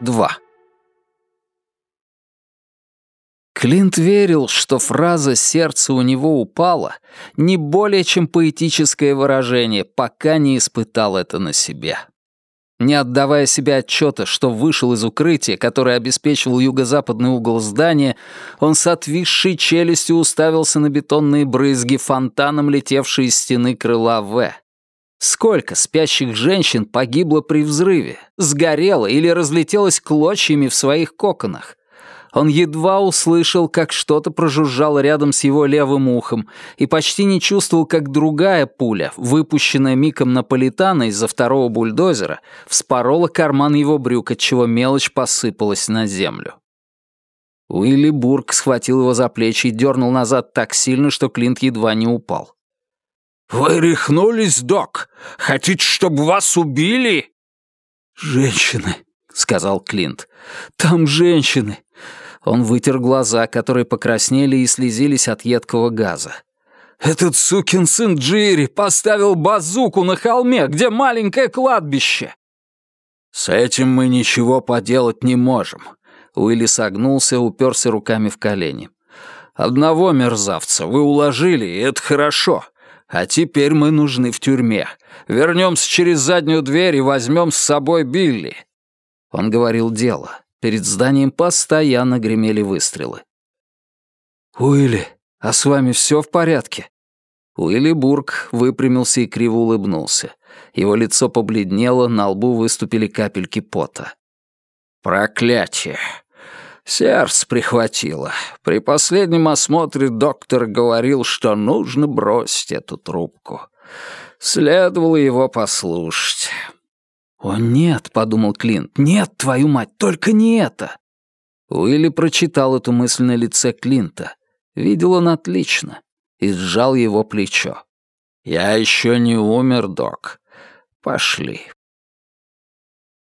2. Клинт верил, что фраза «сердце у него упало» не более чем поэтическое выражение, пока не испытал это на себе. Не отдавая себе отчета, что вышел из укрытия, которое обеспечивал юго-западный угол здания, он с отвисшей челюстью уставился на бетонные брызги, фонтаном летевшие из стены крыла В. Сколько спящих женщин погибло при взрыве, сгорело или разлетелось клочьями в своих коконах? Он едва услышал, как что-то прожужжало рядом с его левым ухом, и почти не чувствовал, как другая пуля, выпущенная Миком Наполитана из-за второго бульдозера, вспорола карман его брюк, отчего мелочь посыпалась на землю. Уилли Бург схватил его за плечи и дернул назад так сильно, что Клинт едва не упал. «Вы рехнулись, док? Хотите, чтобы вас убили?» «Женщины», — сказал Клинт. «Там женщины. Он вытер глаза, которые покраснели и слезились от едкого газа. «Этот сукин сын Джири поставил базуку на холме, где маленькое кладбище!» «С этим мы ничего поделать не можем». Уилли согнулся, уперся руками в колени. «Одного мерзавца вы уложили, и это хорошо. А теперь мы нужны в тюрьме. Вернемся через заднюю дверь и возьмем с собой Билли». Он говорил дело. Перед зданием постоянно гремели выстрелы. «Уилли, а с вами все в порядке?» Уилли Бург выпрямился и криво улыбнулся. Его лицо побледнело, на лбу выступили капельки пота. «Проклятие! Сердце прихватило. При последнем осмотре доктор говорил, что нужно бросить эту трубку. Следовало его послушать. «О нет», — подумал Клинт, — «нет, твою мать, только не это!» Уилли прочитал эту мысль на лице Клинта. Видел он отлично и сжал его плечо. «Я еще не умер, док. Пошли,